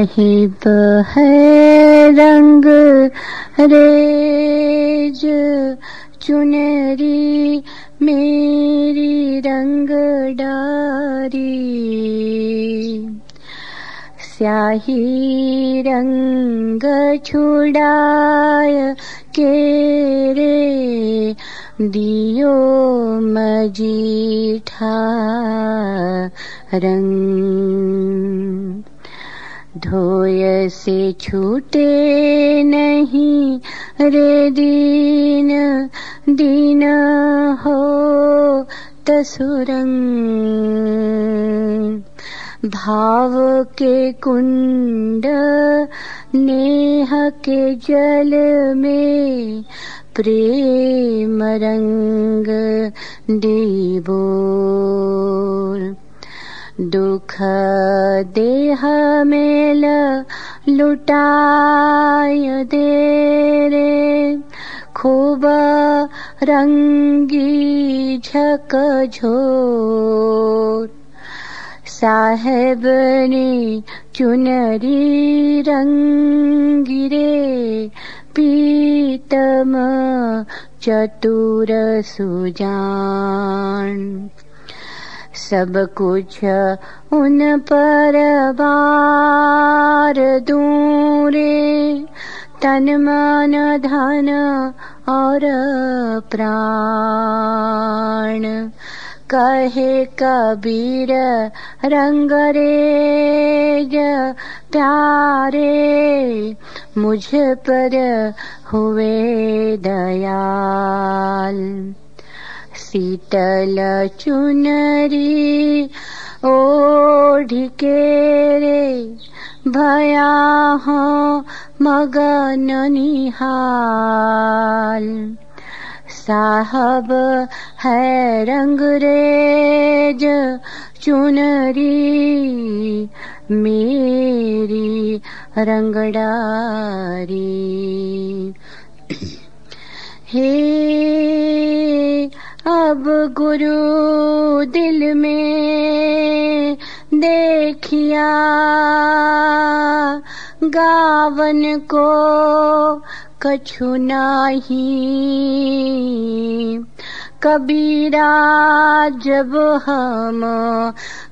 साहिब है रंग रेज। चुनरी मेरी रंग डारी। स्याही रंग छुड़ाय के रे। दियो मजीठा रंग धोय से छूटे नहीं रे दीन दीन हो तसुरंग। भाव के कुंड नेह के जल में प्रेम रंग देवो दुख देह मेल लुटाय दे रे। खूब रंगी साहेब ने चुनरी रंगिरे पीतम चतुर सुजान सब कुछ उन पर बार दूरे। तन मन धन और प्राण। कहे कबीर रंग रेज प्यारे। मुझ पर हुए दयाल शीतल चुनरी, ओढ़ के रे, भया हो मगन निहाल। साहब है रंग रेज चुनरी, मेरी रंगडारी हे अब गुरु दिल में देखिया गावन को कछु नाही। कबीरा जब हम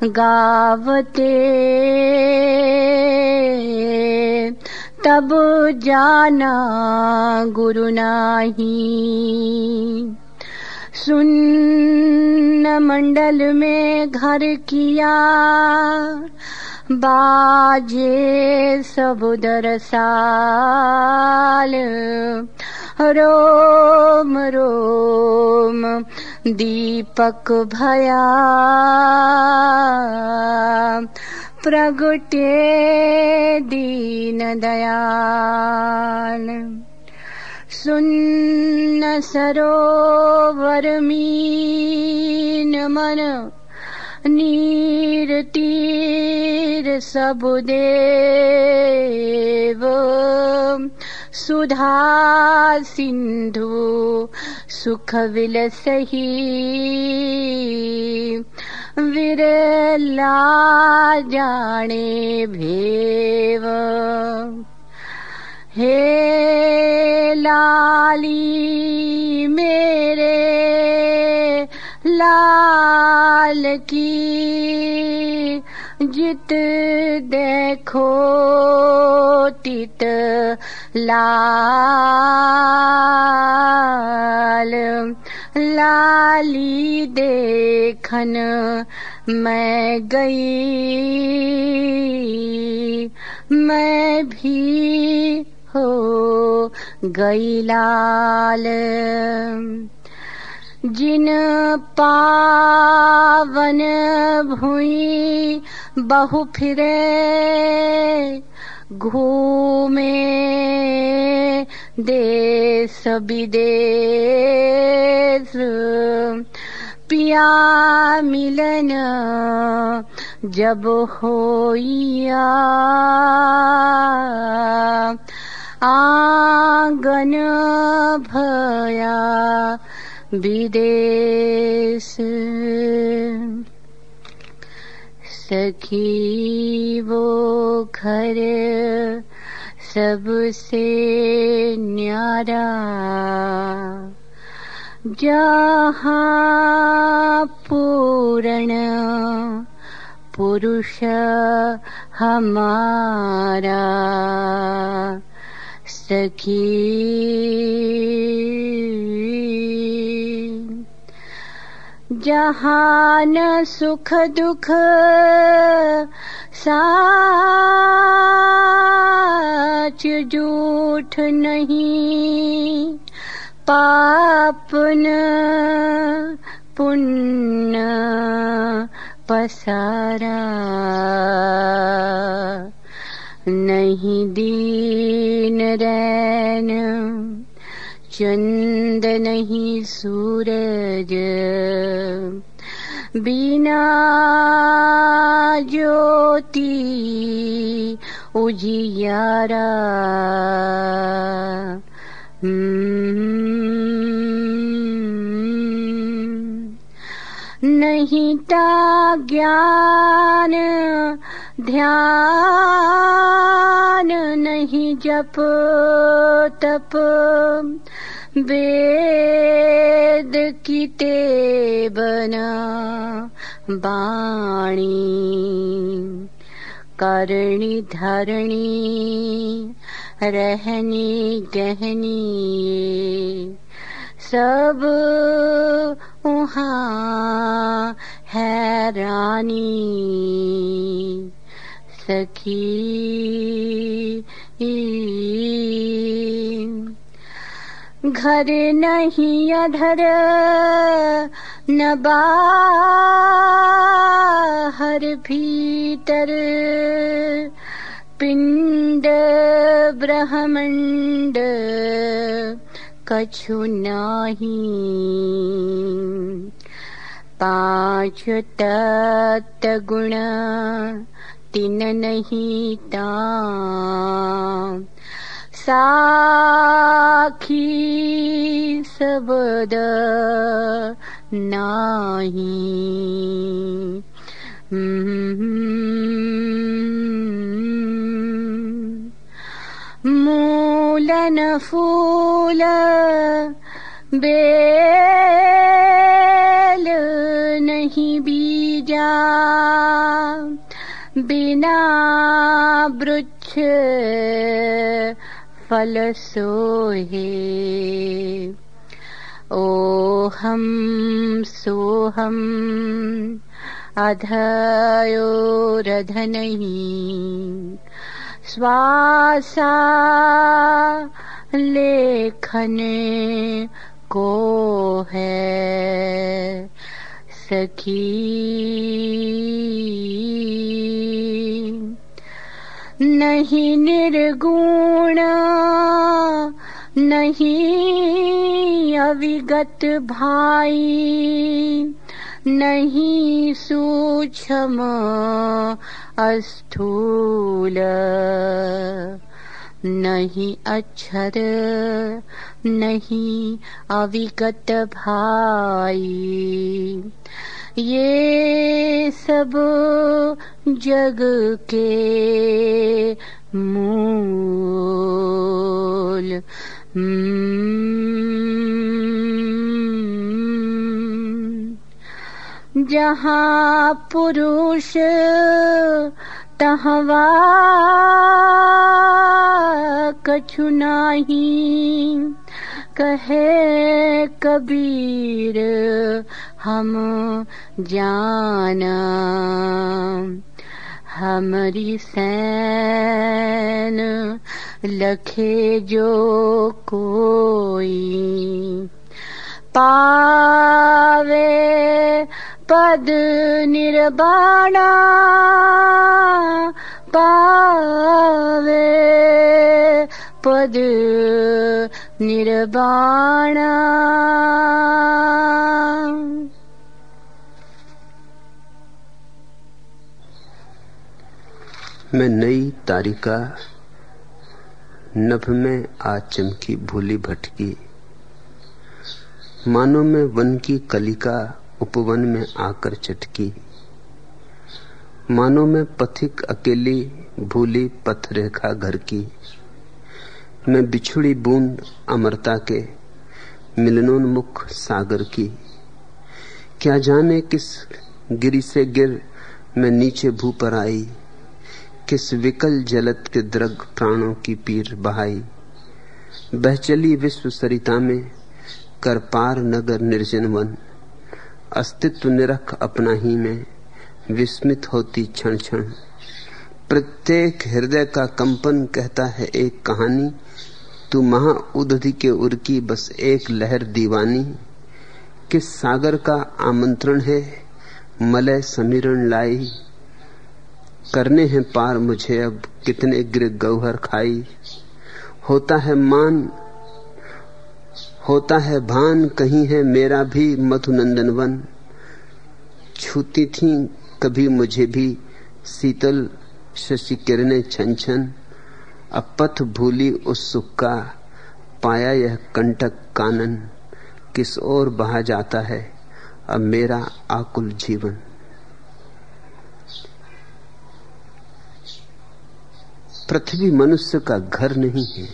गावते तब जाना गुरु नाही सुन मंडल में घर किया। बाजे सबुदर साल रोम रोम दीपक भया। प्रगटे दीन दयाल। सुन्न सरोवरमीन मन नीर तीर सबुदेव सुधा सिन्धु सुखविलसहि विरला जाणे भेव। हे लाली मेरे लाल की जित देखो तित लाल, लाली देखन मैं गई। मैं भी हो गई लाल। जिन पावन भुई बहु फिरे, घूमे देश विदेश। पिया मिलन जब होइया आंगन भया विदेश। सखी वो घर सबसे न्यारा। जहाँ पूर्ण पुरुष हमारा सखी। जहान सुख दुख साच झूठ नहीं पापन पुण्य पसारा नहीं दीन रैन। चंद नहीं सूरज। बिना ज्योति उजियारा नहीं ता ज्ञान ध्यान नहीं जप तप। वेद की बना बाणी। करणी धरणी रहनी गहनी। सब वहाँ हैरानी सखी। घर नहीं अधर न बाहर भीतर। पिंड ब्रह्मंड कछु नाही। पांच तत्त गुण साखी सबद नाही। मूलन फूल बेल नहीं बीजा बिना वृक्ष फल सोहे। ओ हम सोहम अधयोरध नहीं स्वासा लेखन को है। सखी। नहीं निर्गुण नहीं अविगत भाई नहीं सूक्ष्म अस्थूल नहीं अक्षर नहीं अविगत भाई। ये सब जग के मूल। जहाँ पुरुष तहवा कछु नाही। कहे कबीर हम जाना। हमारी सैन लखे जो कोई। पावे पद निर्वाणा पावे। पद निर्वाणा मैं नई तारिका नभ में आज चमकी भूली भटकी। मानो में वन की कलिका उपवन में आकर चटकी। मानो में पथिक अकेली भूली पथ रेखा घर की। मैं बिछुड़ी बूंद अमरता के मिलनोन्मुख सागर की। क्या जाने किस गिरी से गिर मैं नीचे भू पर आई। किस विकल जलत के द्रग प्राणों की पीर बहाई। बहचली विश्व सरिता में कर पार नगर निर्जन वन। अस्तित्व निरख अपना ही में विस्मित होती क्षण क्षण। प्रत्येक हृदय का कंपन कहता है एक कहानी। तू महा उदधि के उर्की बस एक लहर दीवानी। किस सागर का आमंत्रण है? मलय समीरण लाई। करने हैं पार मुझे अब कितने गिर गौहर खाई। होता है मान होता है भान, कहीं है मेरा भी मधुनंदन वन छूती थी कभी मुझे भी शीतल शशि किरणें छन छन अब पथ भूली उस सुख का पाया यह कंटक कानन। किस ओर बहा जाता है अब मेरा आकुल जीवन। पृथ्वी मनुष्य का घर नहीं है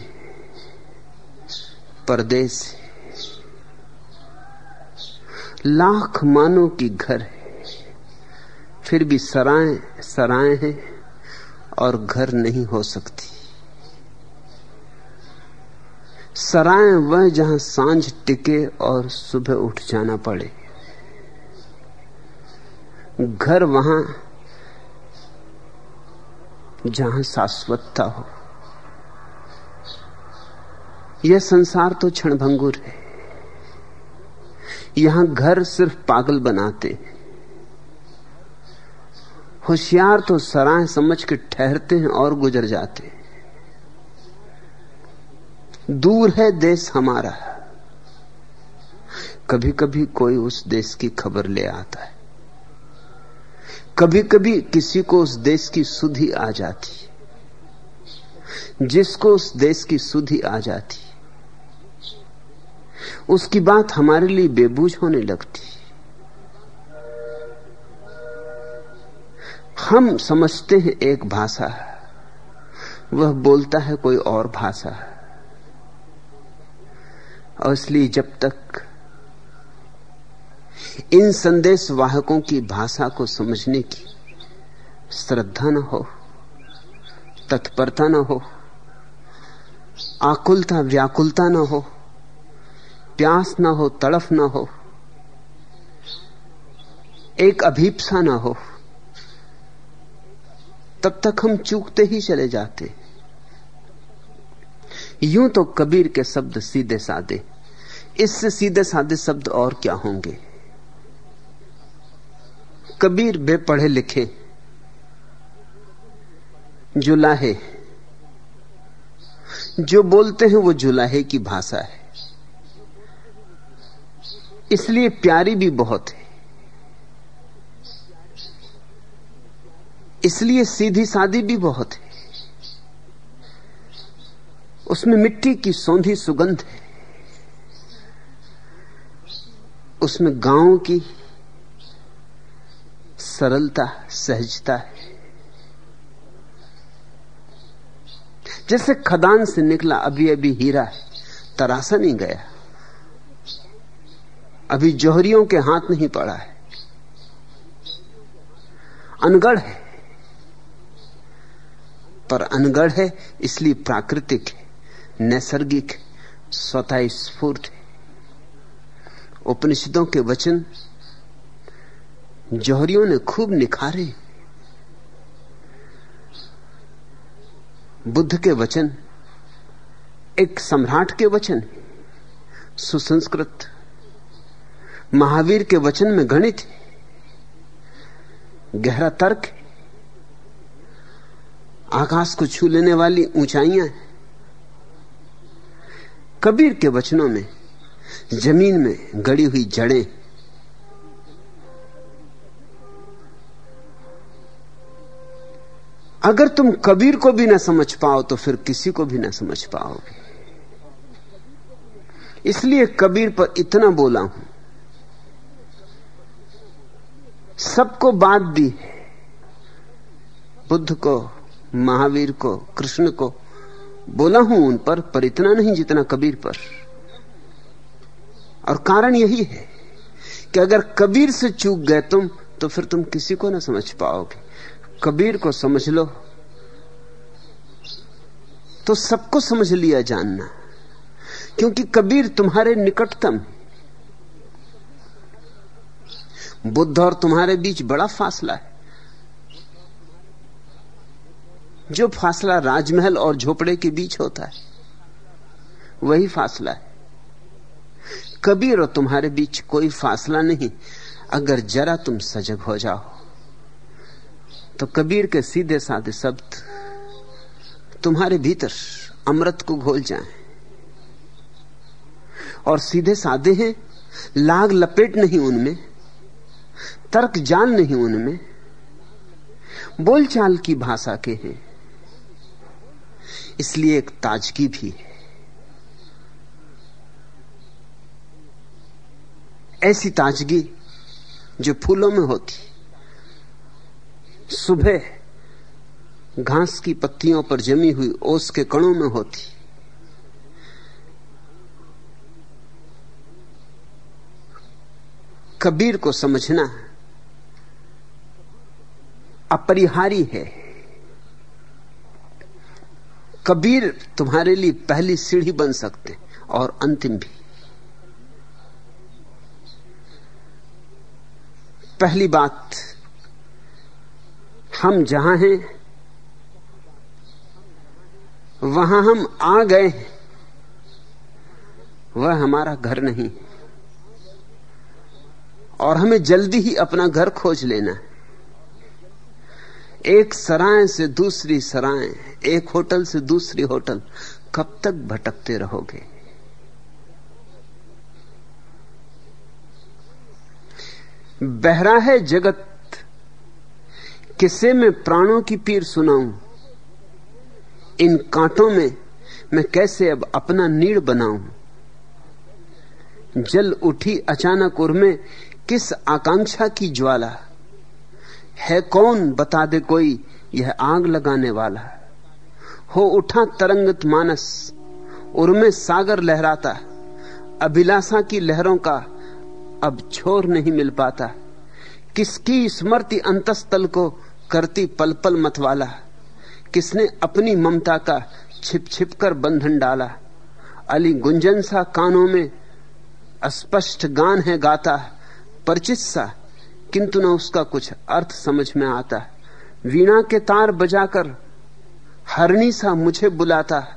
परदेश लाख मानो की घर है। फिर भी सराय सराय है और घर नहीं हो सकती। सराय वह जहाँ साँझ टिके और सुबह उठ जाना पड़े। घर वहाँ जहाँ शाश्वतता हो। यह संसार तो क्षणभंगुर है। यहाँ घर सिर्फ़ पागल बनाते। होशियार तो सराय समझ के ठहरते हैं और गुजर जाते। दूर है देश हमारा। कभी कभी कोई उस देश की खबर ले आता है। कभी कभी किसी को उस देश की सुधि आ जाती। जिसको उस देश की सुधि आ जाती। उसकी बात हमारे लिए बेबूझ होने लगती। हम समझते हैं एक भाषा वह बोलता है कोई और भाषा और इसलिए जब तक इन संदेश वाहकों की भाषा को समझने की श्रद्धा न हो, तत्परता न हो, आकुलता, व्याकुलता न हो प्यास ना हो, तड़फ ना हो, एक अभीपसा ना हो, तब तक हम चूकते ही चले जाते। यूँ तो कबीर के शब्द सीधे साधे। इससे सीधे साधे शब्द और क्या होंगे? कबीर बेपढ़े लिखे, जुलाहे। जो बोलते हैं वो जुलाहे की भाषा है। इसलिए प्यारी भी बहुत है। इसलिए सीधी सादी भी बहुत है। उसमें मिट्टी की सौंधी सुगंध है। उसमें गाँव की सरलता, सहजता है। जैसे खदान से निकला अभी अभी हीरा है तरासा नहीं गया। अभी जोहरियों के हाथ नहीं पड़ा है। अनगढ़ है। पर अनगढ़ है, इसलिए प्राकृतिक है, नैसर्गिक स्वतः स्फूर्त है। उपनिषदों के वचन जौहरियों ने खूब निखारे। बुद्ध के वचन एक सम्राट के वचन, सुसंस्कृत महावीर के वचन में गणित गहरा तर्क, आकाश को छू लेने वाली ऊंचाइयाँ कबीर के वचनों में, ज़मीन में गड़ी हुई जड़ें। अगर तुम कबीर को भी ना समझ पाओ तो फिर किसी को भी ना समझ पाओगे। इसलिए कबीर पर इतना बोला हूँ। सबको बात दी। बुद्ध को, महावीर को, कृष्ण को, बोला हूँ उन पर पर इतना नहीं जितना कबीर पर। और कारण यही है कि अगर कबीर से चूक गए तुम तो फिर तुम किसी को ना समझ पाओगे। कबीर को समझ लो तो सबको समझ लिया जानना। क्योंकि कबीर तुम्हारे निकटतम बुद्ध और तुम्हारे बीच बड़ा फासला है। जो फासला राजमहल और झोपड़े के बीच होता है, वही फासला है। कबीर और तुम्हारे बीच कोई फासला नहीं। अगर जरा तुम सजग हो जाओ तो कबीर के सीधे साधे शब्द तुम्हारे भीतर अमृत को घोल जाएँ। और सीधे साधे हैं, लाग लपेट नहीं उनमें। तर्क जान नहीं उनमें। बोलचाल की भाषा के हैं। इसलिए एक ताजगी भी है। ऐसी ताजगी जो फूलों में होती। सुबह घास की पत्तियों पर जमी हुई ओस के कणों में होती। कबीर को समझना अपरिहारी है। कबीर तुम्हारे लिए पहली सीढ़ी बन सकते और अंतिम भी। पहली बात, हम जहाँ हैं, वहाँ हम आ गए हैं। वह हमारा घर नहीं। और हमें जल्दी ही अपना घर खोज लेना है। एक सराय से दूसरी सराय, एक होटल से दूसरी होटल, कब तक भटकते रहोगे? बहरा है जगत किसे में प्राणों की पीर सुनाऊं, इन कांटों में मैं कैसे अब अपना नीड़ बनाऊँ? जल उठी अचानक उर्मे, किस आकांक्षा की ज्वाला? है कौन? बता दे कोई। यह आग लगाने वाला हो। उठा तरंगत मानस, उर्मे सागर लहराता अभिलाषा की लहरों का अब छोर नहीं मिल पाता। किसकी स्मृति अंतस्तल को करती पल पल मतवाला किसने अपनी ममता का छिप छिप कर बंधन डाला अली गुंजन सा कानों में अस्पष्ट गान है गाता परिचित सा किंतु न उसका कुछ अर्थ समझ में आता है। वीणा के तार बजाकर हरणी सा मुझे बुलाता है।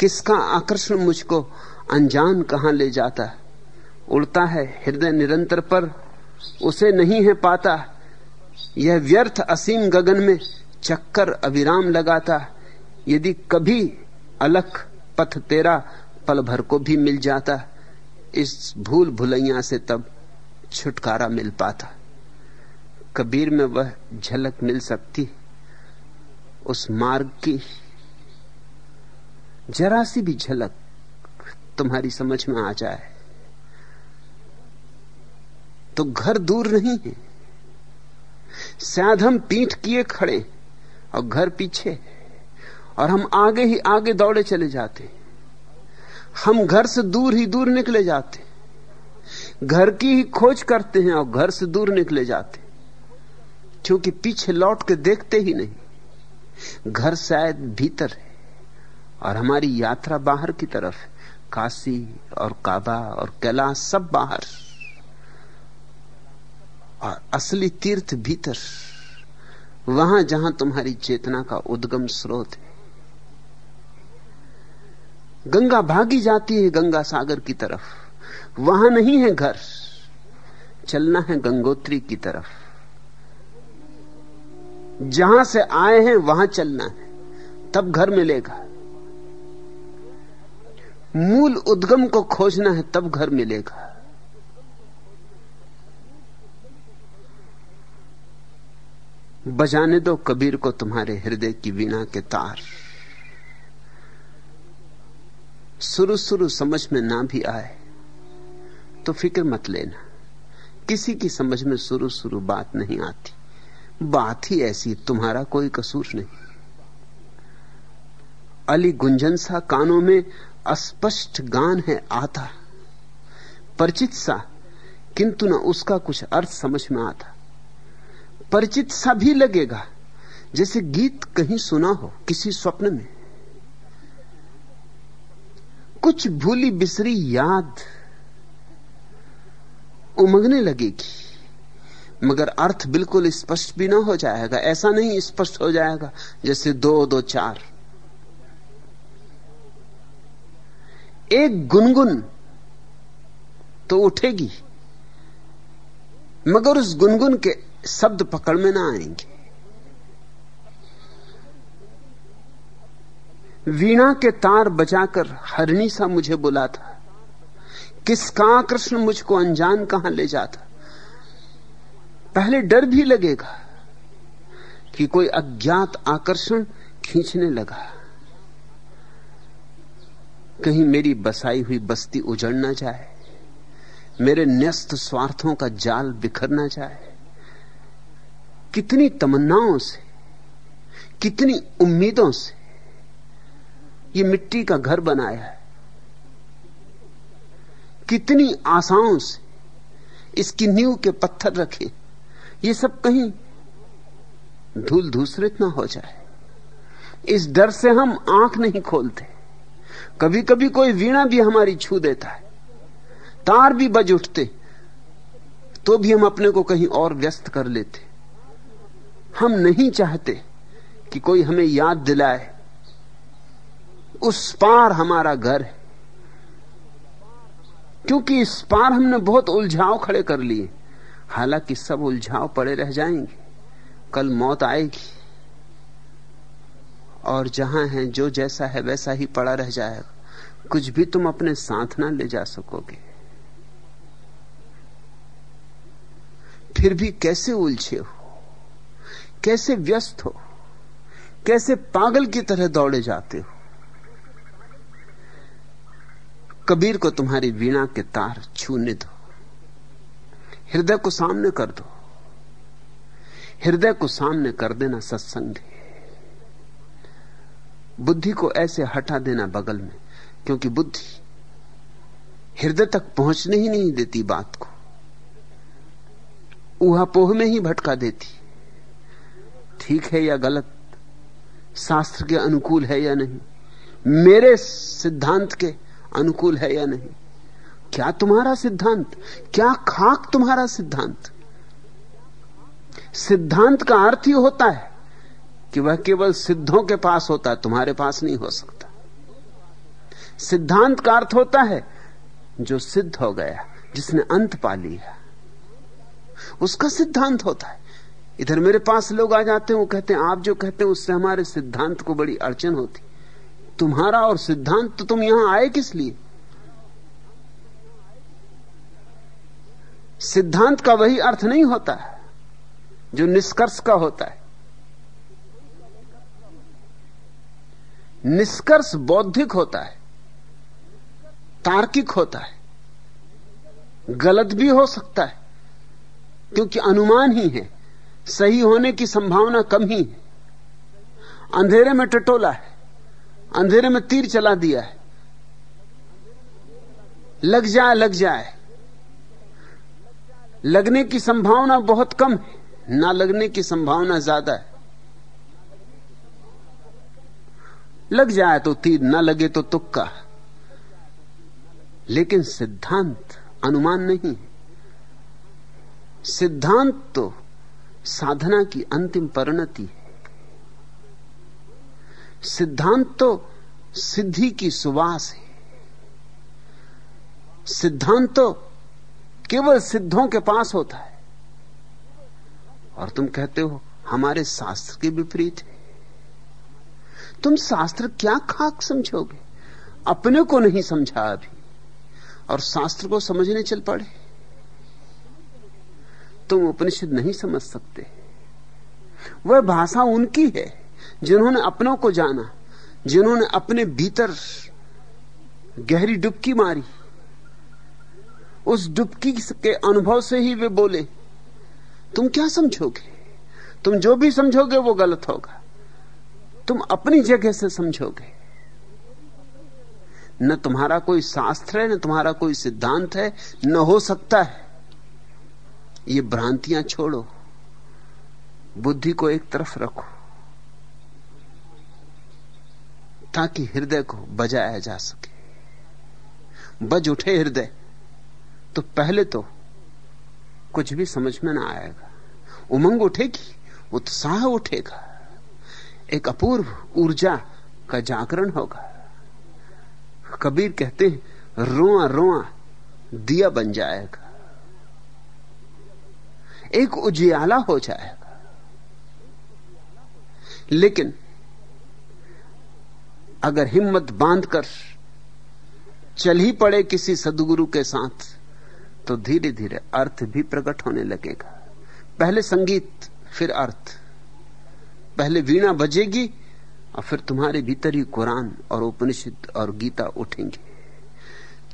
किसका आकर्षण मुझको अनजान कहाँ ले जाता है? उड़ता है हृदय निरंतर पर, उसे नहीं है पाता। यह व्यर्थ असीम गगन में चक्कर अविराम लगाता यदि कभी अलख पथ तेरा पल भर को भी मिल जाता, इस भूल भुलैया से तब छुटकारा मिल पाता। कबीर में वह झलक मिल सकती उस मार्ग की जरा सी भी झलक तुम्हारी समझ में आ जाए। तो घर दूर नहीं है। शायद हम पीठ किए खड़े और घर पीछे और हम आगे ही आगे दौड़े चले जाते। हम घर से दूर ही दूर निकले जाते। घर की ही खोज करते हैं और घर से दूर निकले जाते। क्योंकि पीछे लौट के देखते ही नहीं। घर शायद भीतर है और हमारी यात्रा बाहर की तरफ़ है। काशी और काबा और कैलाश सब बाहर। और असली तीर्थ भीतर। वहाँ जहाँ तुम्हारी चेतना का उद्गम स्रोत है। गंगा भागी जाती है गंगा सागर की तरफ़। वहाँ नहीं है घर। चलना है गंगोत्री की तरफ़। जहाँ से आए हैं, वहाँ चलना है। तब घर मिलेगा। मूल उद्गम को खोजना है, तब घर मिलेगा। बजाने दो कबीर को तुम्हारे हृदय की वीणा के तार। शुरू शुरू समझ में ना भी आए तो फ़िक्र मत लेना। किसी की समझ में शुरू शुरू बात नहीं आती। बात ही ऐसी, तुम्हारा कोई कसूर नहीं। अली गुंजन सा कानों में अस्पष्ट गान है आता। परिचित सा, किंतु न उसका कुछ अर्थ समझ में आता। परिचित सा भी लगेगा, जैसे गीत कहीं सुना हो किसी स्वप्न में। कुछ भूली बिसरी याद उमंगने लगेगी। मगर अर्थ बिल्कुल स्पष्ट भी ना हो जाएगा। ऐसा नहीं स्पष्ट हो जाएगा, जैसे दो दो, चार। एक गुनगुन तो उठेगी, मगर उस गुनगुन के शब्द पकड़ में ना आएँगे। वीणा के तार बजाकर हरणी सा मुझे बुलाता किसका कृष्ण मुझको अनजान कहाँ ले जाता? पहले डर भी लगेगा कि कोई अज्ञात आकर्षण खींचने लगा। कहीं मेरी बसाई हुई बस्ती उजड़ ना जाए, मेरे न्यस्त स्वार्थों का जाल बिखर ना जाए। कितनी तमन्नाओं से, कितनी उम्मीदों से ये मिट्टी का घर बनाया है। कितनी आशाओं से इसकी नींव के पत्थर रखे। ये सब कहीं धूल धूसरित ना हो जाए। इस डर से हम आँख नहीं खोलते। कभी कभी कोई वीणा भी हमारी छू देता है। तार भी बज उठते तो भी हम अपने को कहीं और व्यस्त कर लेते। हम नहीं चाहते कि कोई हमें याद दिलाए। उस पार हमारा घर है। क्योंकि इस पार हमने बहुत उलझाव खड़े कर लिए। हालाँकि सब उलझाव पड़े रह जाएँगे। कल मौत आएगी। और जहाँ है, जो जैसा है, वैसा ही पड़ा रह जाएगा। कुछ भी तुम अपने साथ ना ले जा सकोगे। फिर भी कैसे उलझे हो? कैसे व्यस्त हो? कैसे पागल की तरह दौड़े जाते हो? कबीर को तुम्हारी वीणा के तार छूने दो। हृदय को सामने कर दो। हृदय को सामने कर देना सत्संग है। बुद्धि को ऐसे हटा देना बगल में, क्योंकि बुद्धि हृदय तक पहुँचने ही नहीं देती बात को। ऊहापोह में ही भटका देती। ठीक है या गलत? शास्त्र के अनुकूल है या नहीं? मेरे सिद्धांत के अनुकूल है या नहीं? क्या तुम्हारा सिद्धांत? क्या खाक तुम्हारा सिद्धांत? सिद्धांत का अर्थ ही होता है कि वह केवल सिद्धों के पास होता है, तुम्हारे पास नहीं हो सकता। सिद्धांत का अर्थ होता है, जो सिद्ध हो गया, जिसने अंत पा लिया। उसका सिद्धांत होता है। इधर मेरे पास लोग आ जाते हैं, वो कहते हैं, आप जो कहते हैं, उससे हमारे सिद्धांत को बड़ी अड़चन होती। तुम्हारा और सिद्धांत तो तुम यहाँ आए किस लिए? सिद्धांत का वही अर्थ नहीं होता है, जो निष्कर्ष का होता है। निष्कर्ष बौद्धिक होता है, तार्किक होता है, गलत भी हो सकता है, क्योंकि अनुमान ही है, सही होने की संभावना कम ही है। अंधेरे में टटोला है, अंधेरे में तीर चला दिया है, लग जाए लग जाए। लगने की संभावना बहुत कम है। ना लगने की संभावना ज़्यादा है। लग जाए तो तीर, ना लगे तो तुक्का लेकिन सिद्धांत अनुमान नहीं है। सिद्धांत तो साधना की अंतिम परिणति है। सिद्धांत तो सिद्धि की सुवास है। सिद्धांत तो केवल सिद्धों के पास होता है। और तुम कहते हो, हमारे शास्त्र के विपरीत है। तुम शास्त्र क्या खाक समझोगे? अपने को नहीं समझा अभी। और शास्त्र को समझने चल पड़े। तुम उपनिषद नहीं समझ सकते। वह भाषा उनकी है, जिन्होंने अपनों को जाना, जिन्होंने अपने भीतर गहरी डुबकी मारी। उस डुबकी के अनुभव से ही वे बोले, तुम क्या समझोगे? तुम जो भी समझोगे वो गलत होगा। तुम अपनी जगह से समझोगे। न तुम्हारा कोई शास्त्र है, न तुम्हारा कोई सिद्धांत है, न हो सकता है। ये भ्रांतियाँ छोड़ो। बुद्धि को एक तरफ़ रखो। ताकि हृदय को बजाया जा सके। बज उठे हृदय। तो पहले तो कुछ भी समझ में ना आएगा। उमंग उठेगी, उत्साह उठेगा। एक अपूर्व ऊर्जा का जागरण होगा। कबीर कहते हैं, रोआ रोआ, दिया बन जाएगा। एक उजियाला हो जाएगा। लेकिन अगर हिम्मत बांधकर चल ही पड़े किसी सदगुरु के साथ तो धीरे धीरे अर्थ भी प्रकट होने लगेगा। पहले संगीत, फिर अर्थ। पहले वीणा बजेगी और फिर तुम्हारे भीतर ही कुरान और उपनिषद और गीता उठेंगे।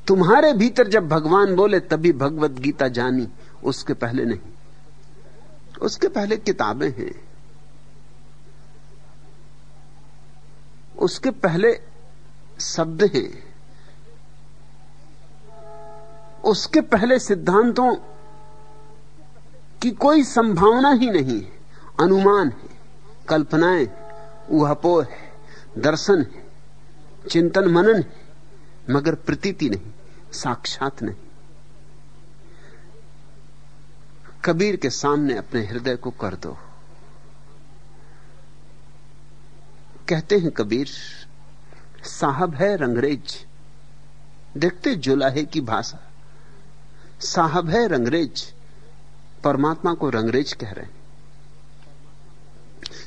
तुम्हारे भीतर जब भगवान बोले, तभी भगवत गीता जानी, उसके पहले नहीं। उसके पहले किताबें हैं। उसके पहले शब्द हैं। उसके पहले सिद्धांतों की कोई संभावना ही नहीं है। अनुमान है, कल्पनाएँ उहापो है, दर्शन है, चिंतन मनन है, मगर प्रतीति नहीं, साक्षात नहीं। कबीर के सामने अपने हृदय को कर दो। कहते हैं, कबीर, साहब है रंगरेज, देखते जुलाहे की भाषा। साहब है रंगरेज। परमात्मा को रंगरेज कह रहे हैं।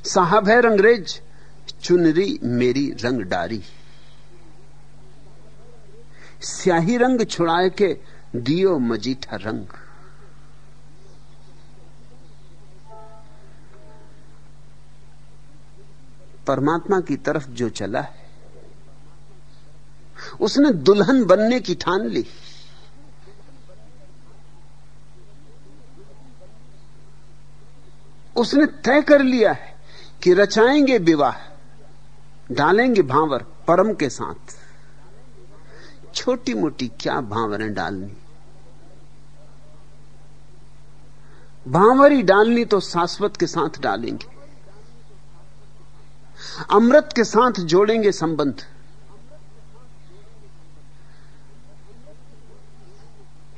साहब है रंगरेज, चुनरी मेरी रंग डारी। स्याही रंग छुड़ाए के दियो मजीठा रंग। परमात्मा की तरफ़ जो चला है, उसने दुल्हन बनने की ठान ली। उसने तय कर लिया है कि रचाएँगे विवाह, डालेंगे भावर परम के साथ। छोटी मोटी क्या भावरें डालनी? भावरी डालनी तो शाश्वत के साथ डालेंगे, अमृत के साथ जोड़ेंगे संबंध।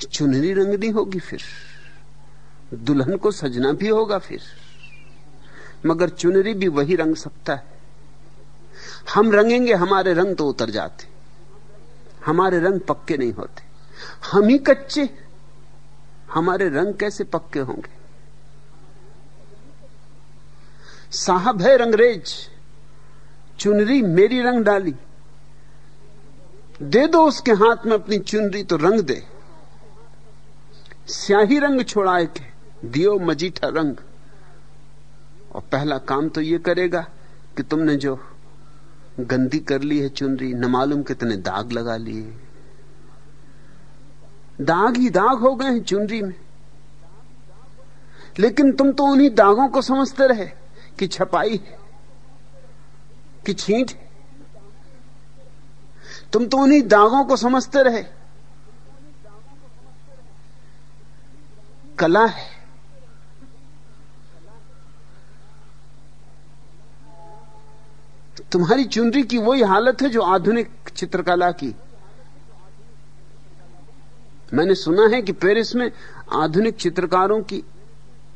चुनरी रंगनी होगी फिर, दुल्हन को सजना भी होगा फिर। मगर चुनरी भी वही रंग सकता है। हम रंगेंगे, हमारे रंग तो उतर जाते। हमारे रंग पक्के नहीं होते। हम ही कच्चे। हमारे रंग कैसे पक्के होंगे? साहब है रंगरेज। चुनरी मेरी रंग डाली। दे दो उसके हाथ में अपनी चुनरी तो रंग दे। स्याही रंग छोड़ाए के। दियो मजीठा रंग। और पहला काम तो ये करेगा कि तुमने जो गंदी कर ली है चुनरी, न मालूम कितने दाग लगा लिए। दाग ही दाग हो गए हैं चुनरी में। लेकिन तुम तो उन्हीं दागों को समझते रहे कि छपाई कि छींट तुम तो उन्हीं दागों को समझते रहे। कला है। तुम्हारी चुनरी की वही हालत है जो आधुनिक चित्रकला की। मैंने सुना है कि पेरिस में आधुनिक चित्रकारों की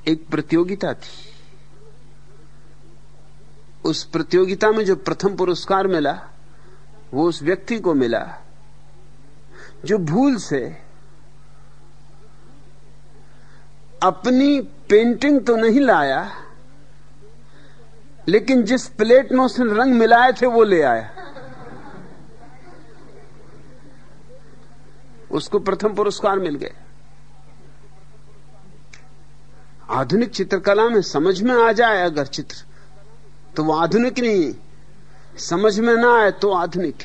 एक प्रतियोगिता थी। उस प्रतियोगिता में जो प्रथम पुरस्कार मिला, वो उस व्यक्ति को मिला, जो भूल से अपनी पेंटिंग तो नहीं लाया लेकिन जिस प्लेट में उसने रंग मिलाए थे, वो ले आया। उसको प्रथम पुरस्कार मिल गया। आधुनिक चित्रकला में समझ में आ जाए अगर चित्र तो वो आधुनिक नहीं। समझ में ना आए तो आधुनिक।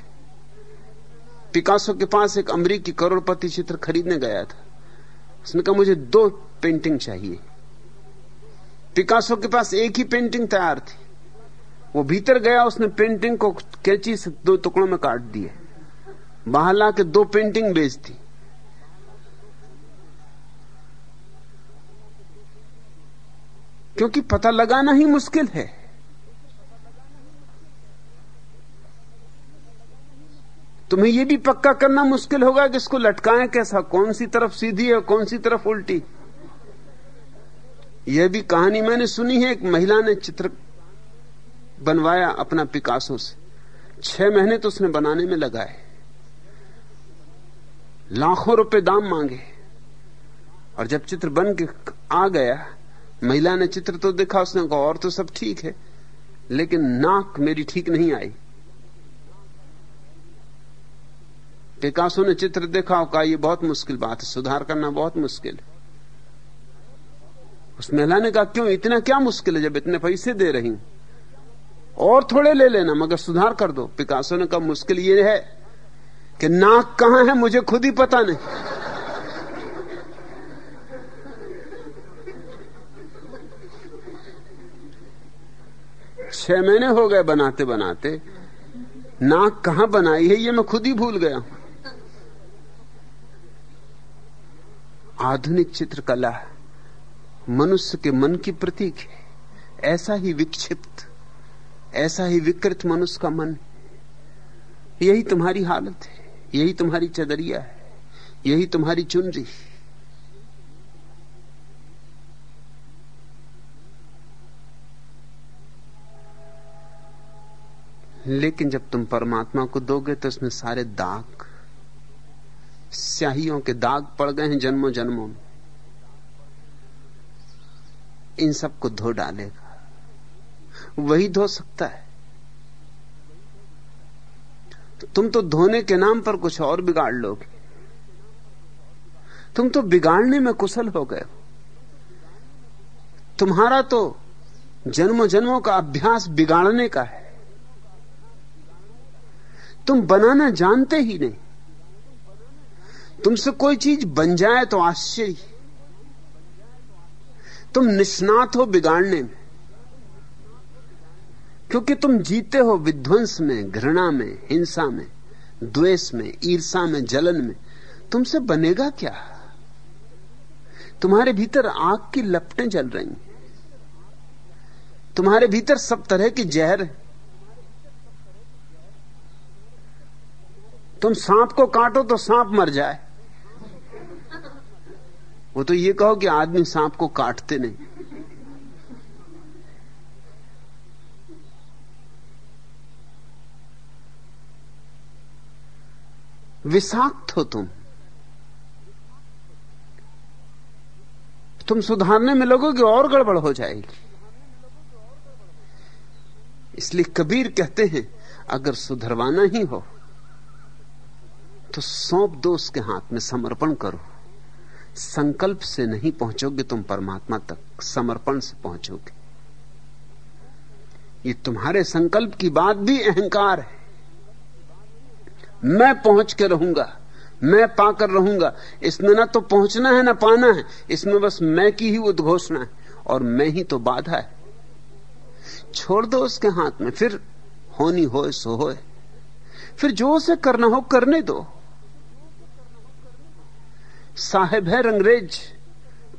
पिकासो के पास एक अमरीकी करोड़पति चित्र खरीदने गया था। उसने कहा, मुझे दो पेंटिंग चाहिए। पिकासो के पास एक ही पेंटिंग तैयार थी। वो भीतर गया, उसने पेंटिंग को कैची से दो टुकड़ों में काट दिए। बाहर ला के दो पेंटिंग बेच दी क्योंकि पता लगाना ही मुश्किल है। तुम्हें यह भी पक्का करना मुश्किल होगा कि इसको लटकाएँ कैसा, कौन सी तरफ़ सीधी है, कौन सी तरफ़ उल्टी। यह भी कहानी मैंने सुनी है, एक महिला ने चित्र बनवाया अपना पिकासो से। छह महीने तो उसने बनाने में लगाए। लाखों रुपए दाम मांगे। और जब चित्र बन के आ गया, महिला ने चित्र तो देखा, उसने कहा, और तो सब ठीक है, लेकिन नाक मेरी ठीक नहीं आई। पिकासो ने चित्र देखा, और कहा यह बहुत मुश्किल बात है, सुधार करना बहुत मुश्किल है। उस महिला ने कहा, क्यों, इतना क्या मुश्किल है जब इतने पैसे दे रही हूँ? और थोड़े ले लेना, मगर सुधार कर दो। पिकासो ने कहा, मुश्किल ये है कि नाक कहाँ है, मुझे खुद ही पता नहीं। छह महीने हो गए बनाते बनाते। नाक कहाँ बनाई है, ये मैं खुद ही भूल गया आधुनिक चित्रकला मनुष्य के मन की प्रतीक है, ऐसा ही विक्षिप्त। ऐसा ही विकृत मनुष्य का मन यही तुम्हारी हालत है, यही तुम्हारी चदरिया है, यही तुम्हारी चुनरी। लेकिन जब तुम परमात्मा को दोगे तो उसमें सारे दाग, स्याहियों के दाग पड़ गए हैं जन्मों जन्मों में। इन सबको धो डालेगा। वही धो सकता है। तो तुम तो धोने के नाम पर कुछ और बिगाड़ लोगे। तुम तो बिगाड़ने में कुशल हो गए तुम्हारा तो जन्मों जन्मों का अभ्यास बिगाड़ने का है। तुम बनाना जानते ही नहीं। तुमसे कोई चीज़ बन जाए तो आश्चर्य। तुम निष्णात हो बिगाड़ने में। क्योंकि तुम जीते हो विध्वंस में, घृणा में, हिंसा में, द्वेष में ईर्षा में, जलन में। तुमसे बनेगा क्या? तुम्हारे भीतर आग की लपटें जल रही हैं। तुम्हारे भीतर सब तरह की जहर तुम सांप को काटो तो सांप मर जाए। वो तो ये कहो कि आदमी सांप को काटते नहीं। विषाक्त हो तुम। तुम सुधारने में लगोगे, और गड़बड़ हो जाएगी। इसलिए कबीर कहते हैं, अगर सुधरवाना ही हो तो सौंप दो उसके हाथ में, समर्पण करो। संकल्प से नहीं पहुंचोगे तुम, परमात्मा तक, समर्पण से पहुंचोगे। ये तुम्हारे संकल्प की बात भी अहंकार है। मैं पहुँच के रहूँगा, मैं पाकर रहूँगा। इसमें ना तो पहुँचना है, ना पाना है। इसमें बस मैं की ही उद्घोषणा है, और मैं ही तो बाधा है। छोड़ दो उसके हाथ में, फिर होनी हो सो हो फिर जो उसे करना हो, करने दो। साहेब है रंगरेज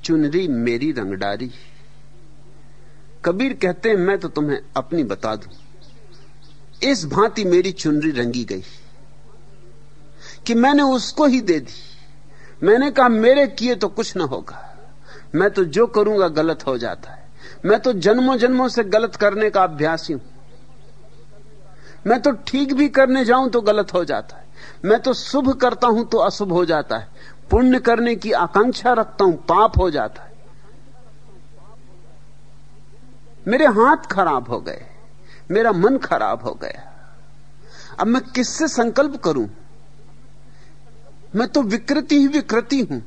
चुनरी मेरी रंगडारी। कबीर कहते हैं, मैं तो तुम्हें अपनी बता दूँ। इस भांति मेरी चुनरी रंगी गई। कि मैंने उसको ही दे दी। मैंने कहा, मेरे किए तो कुछ ना होगा। मैं तो जो करूँगा, गलत हो जाता है। मैं तो जन्मों जन्मों से गलत करने का अभ्यासी हूँ। मैं तो ठीक भी करने जाऊँ तो गलत हो जाता है। मैं तो शुभ करता हूँ तो अशुभ हो जाता है। पुण्य करने की आकांक्षा रखता हूँ, पाप हो जाता है। मेरे हाथ खराब हो गए। मेरा मन खराब हो गया। अब मैं किससे संकल्प करूँ? मैं तो विकृति ही विकृति हूँ।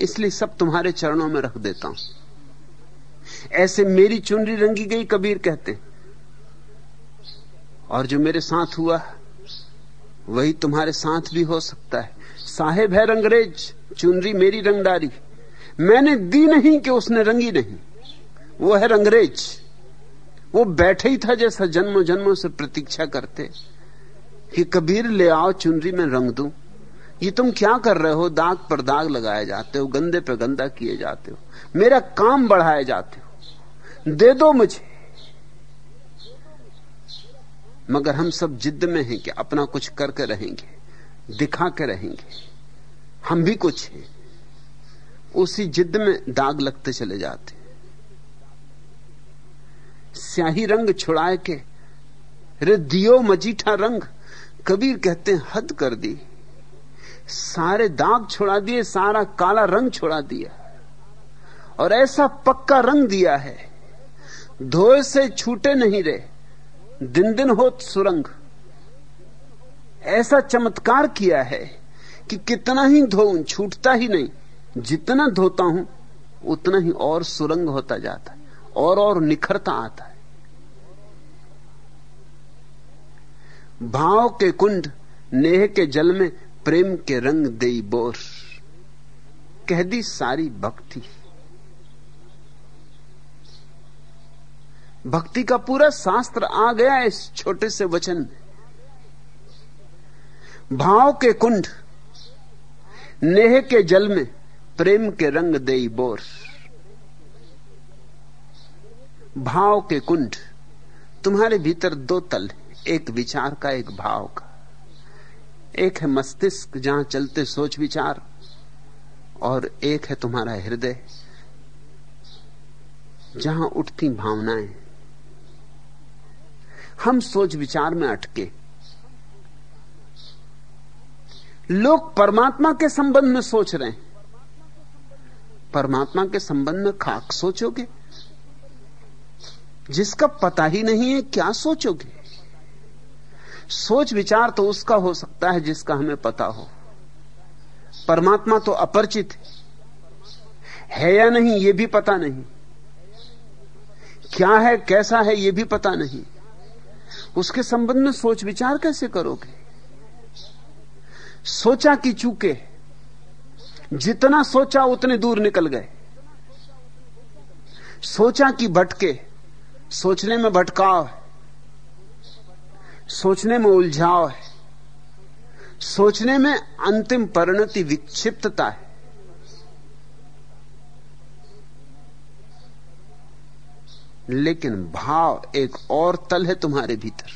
इसलिए सब तुम्हारे चरणों में रख देता हूँ। ऐसे मेरी चुनरी रंगी गई, कबीर कहते और जो मेरे साथ हुआ, वही तुम्हारे साथ भी हो सकता है। साहेब है रंगरेज, चुनरी मेरी रंगदारी। मैंने दी नहीं कि उसने रंगी नहीं। वो है रंगरेज। वो बैठे ही था जैसा जन्मों जन्मों से प्रतीक्षा करते। कि कबीर, ले आओ चुनरी में रंग दू। ये तुम क्या कर रहे हो? दाग पर दाग लगाए जाते हो, गंदे पे गंदा किए जाते हो। मेरा काम बढ़ाए जाते हो। दे दो मुझे। मगर हम सब जिद्द में हैं कि अपना कुछ करके रहेंगे, दिखा के रहेंगे। हम भी कुछ हैं। उसी जिद्द में दाग लगते चले जाते स्याही रंग छुड़ाए के, रे दियो मजीठा रंग। कबीर कहते हैं, हद कर दी। सारे दाग छोड़ा दिए, सारा काला रंग छोड़ा दिया। और ऐसा पक्का रंग दिया है, धोए से छूटे नहीं रहे, दिन दिन होत सुरंग। ऐसा चमत्कार किया है कि कितना ही धो, छूटता ही नहीं, जितना धोता हूँ, उतना ही और सुरंग होता जाता है, और और निखरता आता है। भाव के कुंड, नेह के जल में प्रेम के रंग दे बोर। कह दी सारी भक्ति। भक्ति का पूरा शास्त्र आ गया इस छोटे से वचन में। भाव के कुंड, नेह के जल में प्रेम के रंग दे बोर। भाव के कुंड, तुम्हारे भीतर दो तल एक विचार का एक भाव का। एक है मस्तिष्क जहाँ चलते सोच विचार, और एक है तुम्हारा हृदय, जहाँ उठती भावनाएँ। हम सोच विचार में अटके। लोग परमात्मा के संबंध में सोच रहे हैं। परमात्मा के संबंध में खाक सोचोगे? जिसका पता ही नहीं है, क्या सोचोगे? सोच विचार तो उसका हो सकता है जिसका हमें पता हो। परमात्मा तो अपरिचित है। है या नहीं यह भी पता नहीं। क्या है, कैसा है यह भी पता नहीं। उसके संबंध में सोच विचार कैसे करोगे? सोचा कि चूके। जितना सोचा, उतने दूर निकल गए। सोचा कि भटके। सोचने में भटकाव है। सोचने में उलझाव है। सोचने में अंतिम परिणति विक्षिप्तता है। लेकिन भाव एक और तल है तुम्हारे भीतर,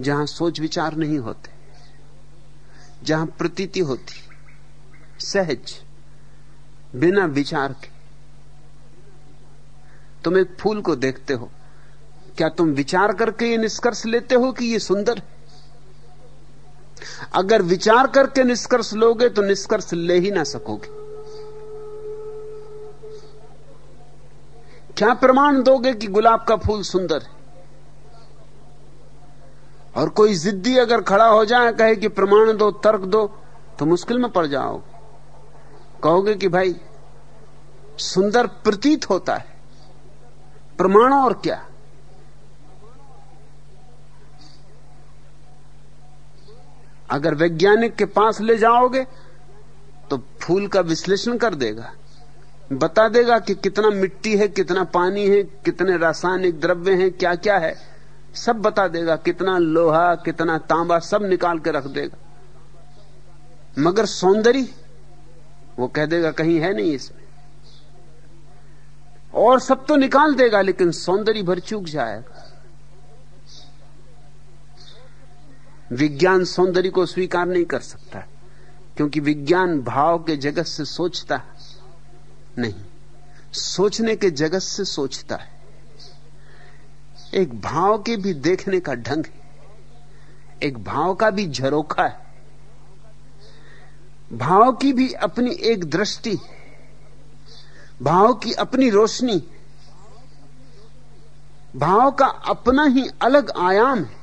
जहाँ सोच विचार नहीं होते, जहाँ प्रतीति होती, सहज, बिना विचार के। तुम एक फूल को देखते हो क्या तुम विचार करके ये निष्कर्ष लेते हो कि ये सुंदर अगर विचार करके निष्कर्ष लोगे तो निष्कर्ष ले ही ना सकोगे। क्या प्रमाण दोगे कि गुलाब का फूल सुंदर है? और कोई जिद्दी अगर खड़ा हो जाए, कहे कि प्रमाण दो, तर्क दो तो मुश्किल में पड़ जाओगे। कहोगे कि भाई, सुंदर प्रतीत होता है। प्रमाण और क्या? अगर वैज्ञानिक के पास ले जाओगे तो फूल का विश्लेषण कर देगा। बता देगा कि कितना मिट्टी है, कितना पानी है, कितने रासायनिक द्रव्य हैं क्या क्या है। सब बता देगा, कितना लोहा, कितना तांबा, सब निकाल के रख देगा। मगर सौंदर्य, वो कह देगा, कहीं है नहीं इसमें। और सब तो निकाल देगा, लेकिन सौंदर्य भर चूक जाएगा। विज्ञान सौंदर्य को स्वीकार नहीं कर सकता क्योंकि विज्ञान भाव के जगत से सोचता नहीं, सोचने के जगत से सोचता है। एक भाव के भी देखने का ढंग है, एक भाव का भी झरोखा है। भाव की भी अपनी एक दृष्टि भाव की अपनी रोशनी भाव का अपना ही अलग आयाम है।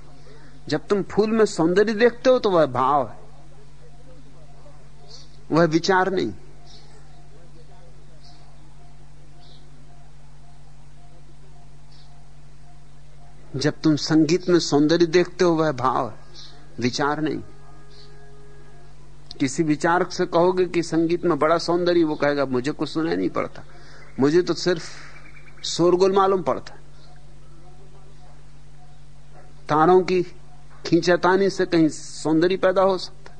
जब तुम फूल में सौंदर्य देखते हो तो वह भाव है। वह विचार नहीं। जब तुम संगीत में सौंदर्य देखते हो, वह भाव है। विचार नहीं। किसी विचारक से कहोगे कि संगीत में बड़ा सौंदर्य, वो कहेगा, मुझे कुछ सुनाई नहीं पड़ता। मुझे तो सिर्फ़ शोरगुल मालूम पड़ता तारों की खींचातानी से कहीं सौंदर्य पैदा हो सकता है।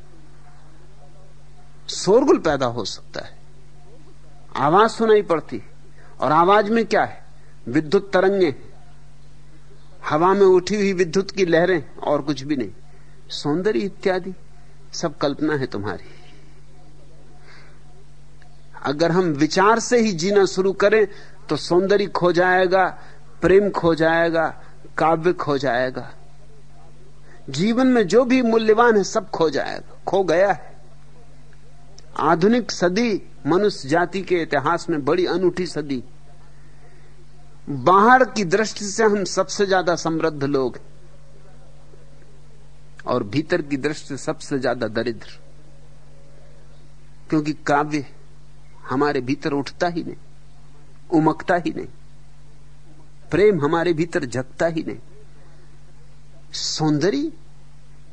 शोरगुल पैदा हो सकता है। आवाज़ सुनाई पड़ती और आवाज़ में क्या है? विद्युत तरंगे हवा में उठी हुई विद्युत की लहरें और कुछ भी नहीं। सौंदर्य इत्यादि, सब कल्पना है तुम्हारी। अगर हम विचार से ही जीना शुरू करें तो सौंदर्य खो जाएगा, प्रेम खो जाएगा, काव्य खो जाएगा। जीवन में जो भी मूल्यवान है, सब खो जाएगा खो गया है। आधुनिक सदी मनुष्य जाति के इतिहास में बड़ी अनूठी सदी। बाहर की दृष्टि से हम सबसे ज़्यादा समृद्ध लोग और भीतर की दृष्टि से सबसे ज़्यादा दरिद्र। क्योंकि काव्य हमारे भीतर उठता ही नहीं, उमकता ही नहीं, प्रेम हमारे भीतर झकता ही नहीं। सौंदर्य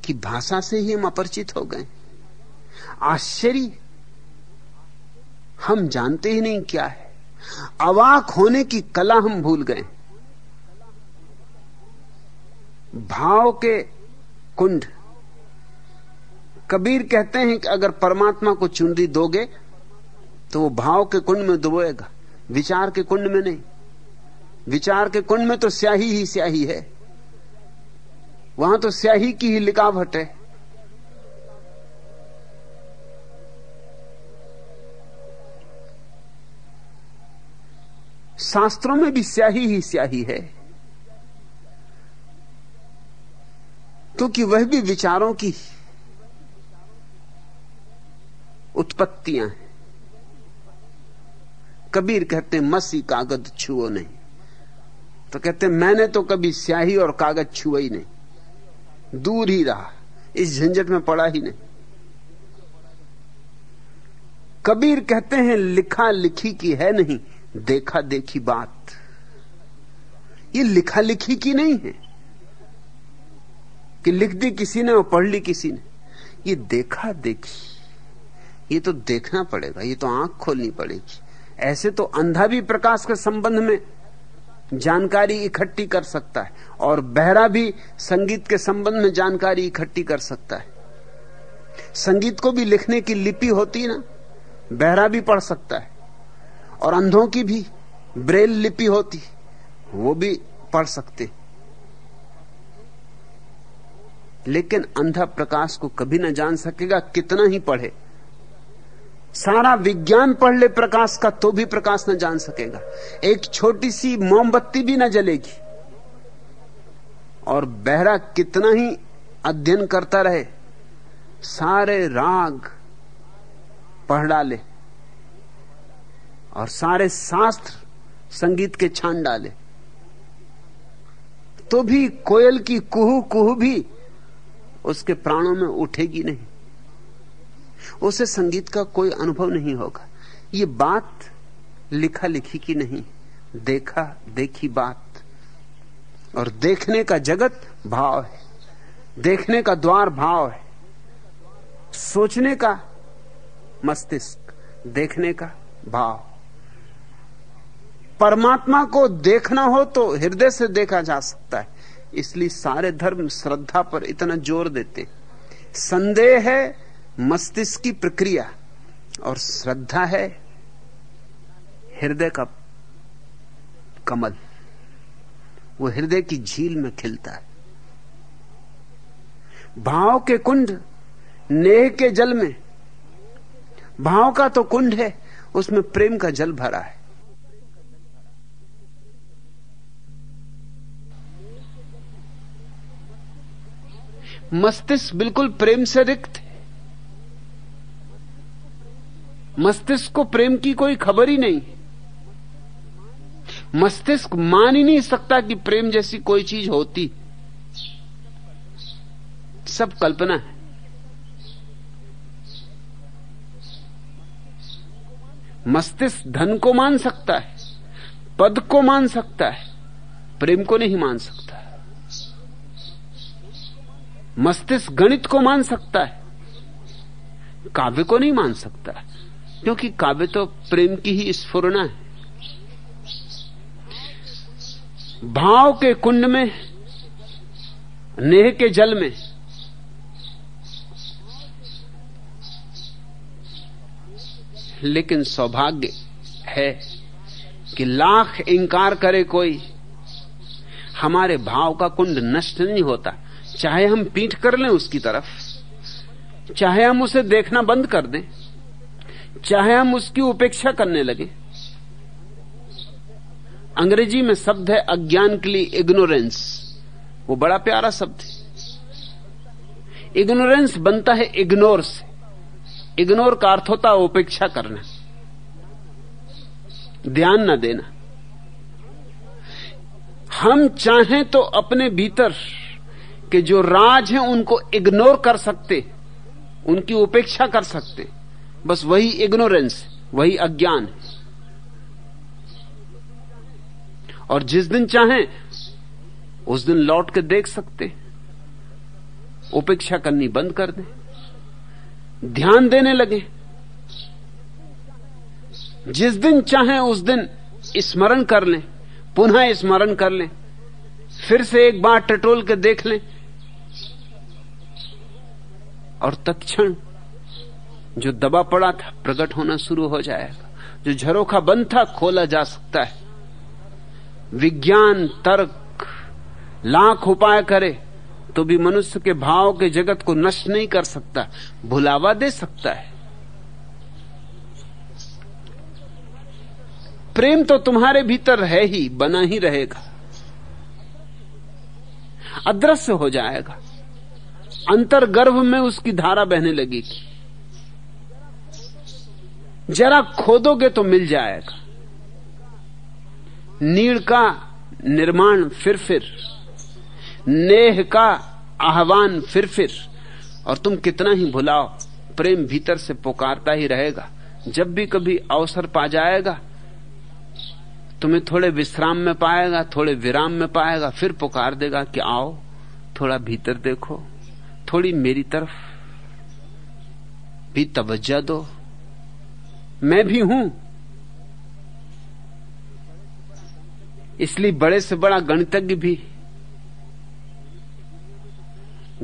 की भाषा से ही हम अपरिचित हो गए। आश्चर्य। हम जानते ही नहीं क्या है। अवाक होने की कला हम भूल गए। भाव के कुंड। कबीर कहते हैं कि अगर परमात्मा को चुनरी दोगे तो वो भाव के कुंड में डुबोएगा। विचार के कुंड में नहीं। विचार के कुंड में तो स्याही ही स्याही है। वहाँ तो स्याही की ही लिकावट है। शास्त्रों में भी स्याही ही स्याही है। क्योंकि वह भी विचारों की उत्पत्तियाँ हैं। कबीर कहते हैं मसी कागज़ छुओ नहीं। तो कहते, मैंने तो कभी स्याही और कागज़ छुआ ही नहीं। दूर ही रहा। इस झंझट में पड़ा ही नहीं। कबीर कहते हैं, लिखा लिखी की है नहीं, देखा देखी बात। ये लिखा लिखी की नहीं है कि लिख दी किसी ने और पढ़ ली किसी ने। ये देखा देखी। ये तो देखना पड़ेगा, ये तो आँख खोलनी पड़ेगी। ऐसे तो अंधा भी प्रकाश के संबंध में जानकारी इकट्ठी कर सकता है और बहरा भी संगीत के संबंध में जानकारी इकट्ठी कर सकता है। संगीत को भी लिखने की लिपि होती ना, बहरा भी पढ़ सकता है और अंधों की भी ब्रेल लिपि होती, वो भी पढ़ सकते। लेकिन अंधा प्रकाश को कभी ना जान सकेगा, कितना ही पढ़े। सारा विज्ञान पढ़ ले प्रकाश का तो भी प्रकाश न जान सकेगा। एक छोटी सी मोमबत्ती भी न जलेगी। और बहरा कितना ही अध्ययन करता रहे, सारे राग पढ़ डाले और सारे शास्त्र संगीत के छान डाले। तो भी कोयल की कुहू कुहू भी उसके प्राणों में उठेगी नहीं। उसे संगीत का कोई अनुभव नहीं होगा। ये बात लिखा लिखी की नहीं, देखा देखी बात। और देखने का जगत भाव है, देखने का द्वार भाव है, सोचने का मस्तिष्क, देखने का भाव। परमात्मा को देखना हो तो हृदय से देखा जा सकता है, इसलिए सारे धर्म श्रद्धा पर इतना ज़ोर देते। संदेह है मस्तिष्क की प्रक्रिया और श्रद्धा है हृदय का कमल। वो हृदय की झील में खिलता है। भाव के कुंड नेह के जल में। भाव का तो कुंड है, उसमें प्रेम का जल भरा है। मस्तिष्क बिल्कुल प्रेम से रिक्त है मस्तिष्क को प्रेम की कोई खबर ही नहीं। मस्तिष्क मान ही नहीं सकता कि प्रेम जैसी कोई चीज़ होती। सब कल्पना है। मस्तिष्क धन को मान सकता है, पद को मान सकता है, प्रेम को नहीं मान सकता। मस्तिष्क गणित को मान सकता है, काव्य को नहीं मान सकता। क्योंकि काव्य तो प्रेम की ही स्फुरना है। भाव के कुंड में, नेह के जल में, लेकिन सौभाग्य है कि लाख इंकार करे कोई, हमारे भाव का कुंड नष्ट नहीं होता। चाहे हम पीठ कर लें उसकी तरफ़, चाहे हम उसे देखना बंद कर दें चाहे हम उसकी उपेक्षा करने लगे। अंग्रेज़ी में शब्द है अज्ञान के लिए इग्नोरेंस वो बड़ा प्यारा शब्द है। इग्नोरेंस बनता है इग्नोर से। इग्नोर का अर्थ होता है उपेक्षा करना। ध्यान न देना। हम चाहें तो अपने भीतर के जो राज हैं उनको इग्नोर कर सकते, उनकी उपेक्षा कर सकते। बस वही इग्नोरेंस वही अज्ञान है। और जिस दिन चाहें, उस दिन लौट के देख सकते उपेक्षा करनी बंद कर दें। ध्यान देने लगे। जिस दिन चाहें, उस दिन स्मरण कर लें। पुनः स्मरण कर लें। फिर से एक बार टटोल के देख लें। और तत्क्षण जो दबा पड़ा था, प्रकट होना शुरू हो जाएगा। जो झरोखा बंद था, खोला जा सकता है। विज्ञान, तर्क, लाख उपाय करे तो भी मनुष्य के भाव के जगत को नष्ट नहीं कर सकता, भुलावा दे सकता है। प्रेम तो तुम्हारे भीतर है ही, बना ही रहेगा। अदृश्य हो जाएगा। अंतर्गर्भ में उसकी धारा बहने लगेगी। जरा खोदोगे तो मिल जाएगा। नीड़ का निर्माण फिर फिर, नेह का आह्वान फिर फिर, और तुम कितना ही भुलाओ, प्रेम भीतर से पुकारता ही रहेगा। जब भी कभी अवसर पा जाएगा, तुम्हें थोड़े विश्राम में पाएगा, थोड़े विराम में पाएगा, फिर पुकार देगा कि आओ, थोड़ा भीतर देखो, थोड़ी मेरी तरफ़ भी तवज्जा दो। मैं भी हूँ। इसलिए बड़े से बड़ा गणितज्ञ भी।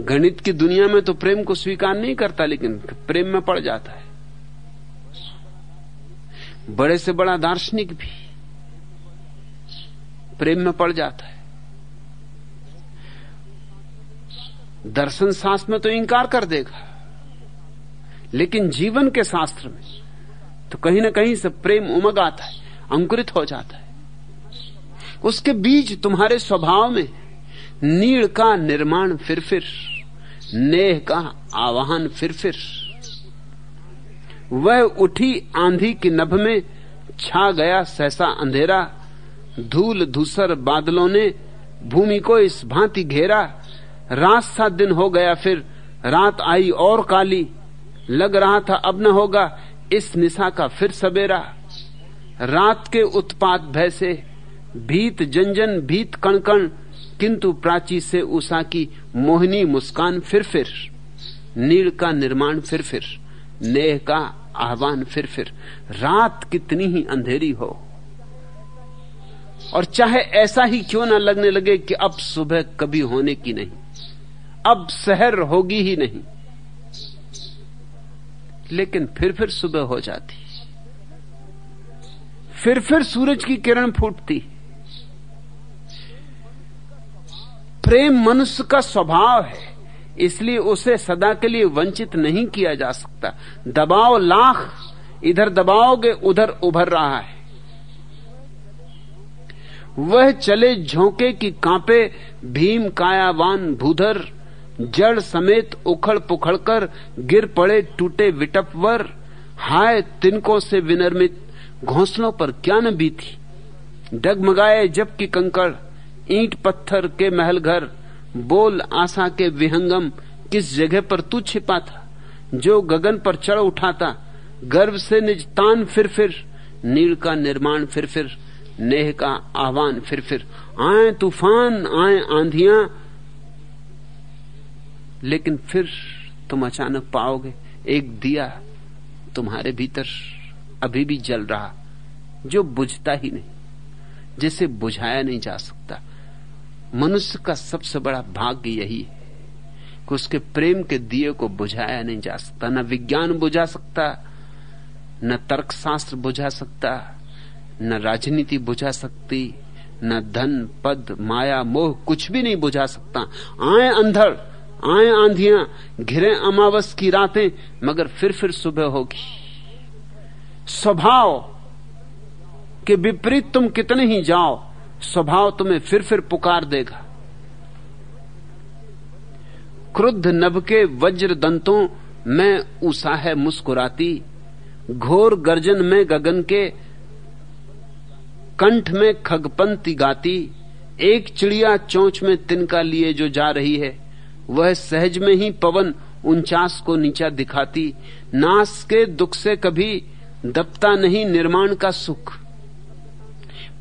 गणित की दुनिया में तो प्रेम को स्वीकार नहीं करता, लेकिन प्रेम में पड़ जाता है। बड़े से बड़ा दार्शनिक भी प्रेम में पड़ जाता है। दर्शन शास्त्र में तो इंकार कर देगा, लेकिन जीवन के शास्त्र में तो कहीं ना कहीं से प्रेम उमग आता है, अंकुरित हो जाता है। उसके बीज तुम्हारे स्वभाव में, नीड़ का निर्माण फिर फिर नेह का आवाहन फिर फिर वह उठी आंधी की नभ में, छा गया सहसा अंधेरा, धूल धूसर बादलों ने भूमि को इस भांति घेरा। रात सा दिन हो गया फिर, रात आई और काली, लग रहा था अब न होगा इस निशा का फिर सवेरा। रात के उत्पात भय से, भीत जंजन, भीत कणकण, किंतु प्राची से उषा की मोहिनी मुस्कान फिर फिर नील का निर्माण फिर फिर नेह का आह्वान फिर फिर रात कितनी ही अंधेरी हो। और चाहे ऐसा ही क्यों ना लगने लगे कि अब सुबह कभी होने की नहीं, अब शहर होगी ही नहीं। लेकिन फिर फिर सुबह हो जाती। फिर फिर सूरज की किरण फूटती। प्रेम मनुष्य का स्वभाव है, इसलिए उसे सदा के लिए वंचित नहीं किया जा सकता। दबाव लाख, इधर दबाओगे, उधर उभर रहा है। वह चले झोंके की कांपे, भीम कायावान भूधर जड़ समेत उखड़ पुखड़ कर गिर पड़े टूटे विटपवर। हाय, तिनको से विनर्मित घोंसलों पर क्या न बीती। डगमगाए जबकि कंकड़, ईंट पत्थर के महल घर, बोल आशा के विहंगम किस जगह पर तू छिपा था। जो गगन पर चढ़ उठाता, गर्व से निज तान फिर फिर, नील का निर्माण फिर फिर, नेह का आह्वान फिर फिर। आए तूफ़ान, आए आंधियाँ लेकिन फिर तुम अचानक पाओगे, एक दिया तुम्हारे भीतर अभी भी जल रहा, जो बुझता ही नहीं, जिसे बुझाया नहीं जा सकता। मनुष्य का सबसे बड़ा भाग्य यही है कि उसके प्रेम के दिए को बुझाया नहीं जा सकता। न विज्ञान बुझा सकता, न तर्कशास्त्र बुझा सकता, न राजनीति बुझा सकती, न धन, पद, माया, मोह कुछ भी नहीं बुझा सकता। आए अंधड़ आए आंधियाँ, घिरे अमावस की रातें, मगर फिर फिर सुबह होगी। स्वभाव के विपरीत तुम कितने ही जाओ, स्वभाव तुम्हें फिर फिर पुकार देगा। क्रुद्ध नभ के वज्र दंतों में उषा है मुस्कुराती, घोर गर्जन में गगन के कंठ में खगपंती गाती, एक चिड़िया चोंच में तिनका लिए जो जा रही है वह सहज में ही पवन उनचास को नीचा दिखाती। नास के दुख से कभी दबता नहीं निर्माण का सुख।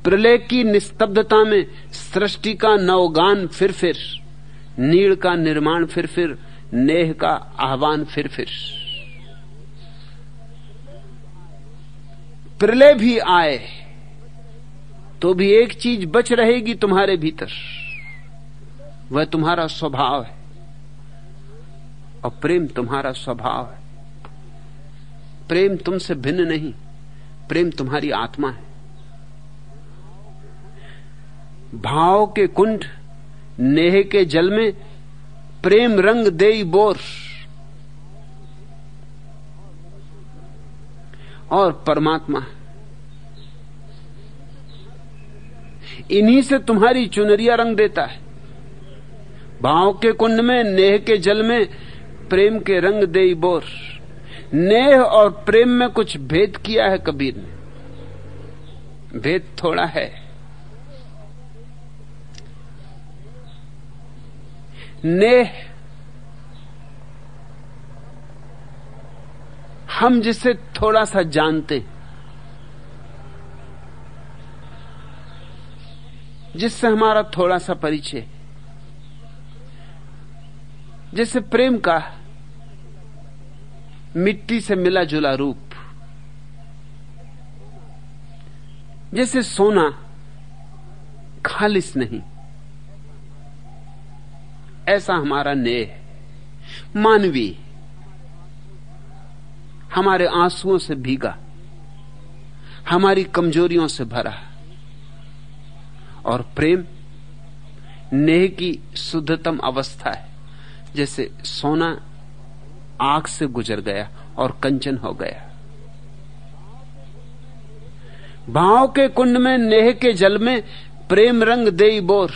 प्रलय की निस्तब्धता में सृष्टि का नवगान फिर फिर। नीड़ का निर्माण फिर फिर। नेह का आह्वान फिर फिर। प्रलय भी आए तो भी एक चीज़ बच रहेगी तुम्हारे भीतर। वह तुम्हारा स्वभाव है। और प्रेम तुम्हारा स्वभाव है। प्रेम तुमसे भिन्न नहीं, प्रेम तुम्हारी आत्मा है। भाव के कुंड, नेह के जल में प्रेम रंग दे बोर। और परमात्मा इन्हीं से तुम्हारी चुनरिया रंग देता है। भाव के कुंड में, नेह के जल में प्रेम के रंग दे बोर। नेह और प्रेम में कुछ भेद किया है कबीर ने। भेद थोड़ा है। नेह, हम जिसे थोड़ा सा जानते जिससे हमारा थोड़ा सा परिचय जैसे प्रेम का मिट्टी से मिला जुला रूप। जैसे सोना खालिश नहीं। ऐसा हमारा नेह मानवीय। हमारे आंसुओं से भीगा। हमारी कमजोरियों से भरा। और प्रेम नेह की शुद्धतम अवस्था है। जैसे सोना आग से गुजर गया और कंचन हो गया। भाव के कुंड में, नेह के जल में प्रेम रंग दे बोर।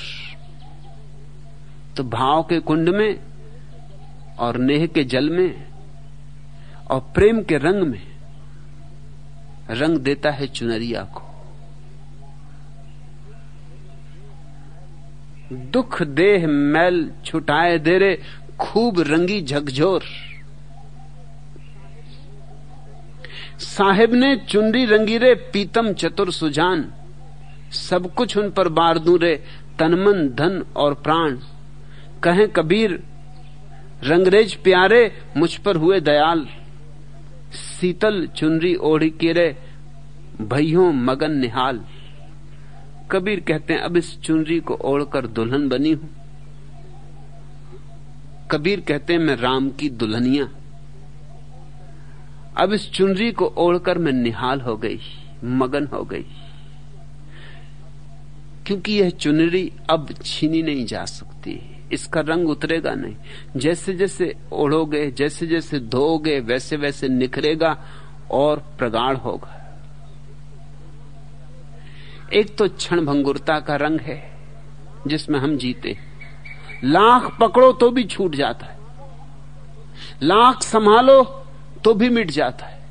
तो भाव के कुंड में और नेह के जल में और प्रेम के रंग में रंग देता है चुनरिया को। दुख देह मैल छुटाए दे रे खूब रंगी झकझोर। साहिब ने चुनरी रंगीरे पीतम चतुर सुजान। सब कुछ उन पर बार दू रे, तनमन, धन और प्राण। कहें कबीर, रंगरेज प्यारे, मुझ पर हुए दयाल। शीतल चुनरी ओढ़ी केरे भैयों मगन निहाल। कबीर कहते हैं, अब इस चुनरी को ओढ़कर दुल्हन बनी हूँ। कबीर कहते हैं, मैं राम की दुल्हनिया। अब इस चुनरी को ओढ़कर मैं निहाल हो गई, मगन हो गई। क्योंकि यह चुनरी अब छीनी नहीं जा सकती, इसका रंग उतरेगा नहीं। जैसे जैसे ओढ़ोगे जैसे जैसे धोगे वैसे वैसे निखरेगा और प्रगाढ़ होगा। एक तो क्षण भंगुरता का रंग है, जिसमें हम जीते लाख पकड़ो तो भी छूट जाता है। लाख संभालो तो भी मिट जाता है।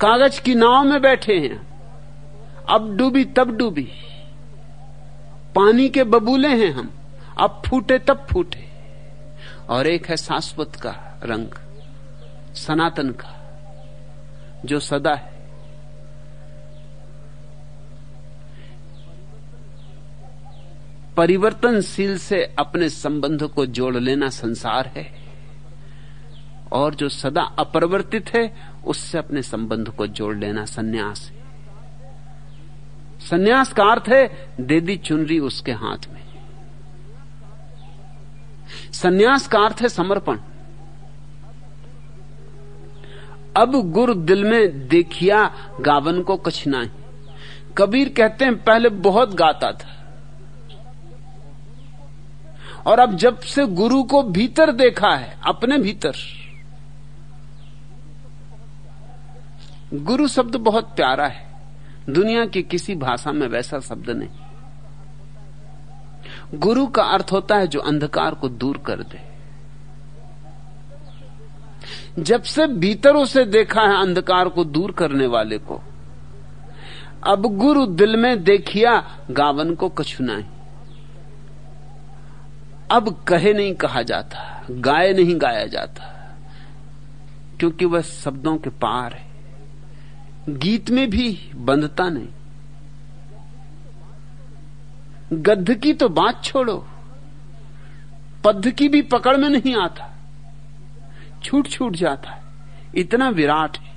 कागज़ की नाव में बैठे हैं। अब डूबी, तब डूबी। पानी के बबूले हैं हम। अब फूटे, तब फूटे। और एक है शाश्वत का रंग, सनातन का, जो सदा है। परिवर्तनशील से अपने संबंध को जोड़ लेना संसार है। और जो सदा अपरिवर्तित है, उससे अपने संबंध को जोड़ लेना सन्यास है। सन्यास का अर्थ है, दे दी चुनरी उसके हाथ में। सन्यास का अर्थ है समर्पण। अब गुरु दिल में देखिया गावन को कछनाई कबीर कहते हैं, पहले बहुत गाता था। और अब जब से गुरु को भीतर देखा है, अपने भीतर। गुरु शब्द बहुत प्यारा है। दुनिया की किसी भाषा में वैसा शब्द नहीं। गुरु का अर्थ होता है जो अंधकार को दूर कर दे। जब से भीतरों से देखा है अंधकार को दूर करने वाले को, अब गुरु दिल में देखिया गावन को कछुनाई अब कहे नहीं कहा जाता, गाए नहीं गाया जाता, क्योंकि वह शब्दों के पार है। गीत में भी बंधता नहीं। गद्ध की तो बात छोड़ो। पद्ध की भी पकड़ में नहीं आता। छूट छूट जाता है। इतना विराट है।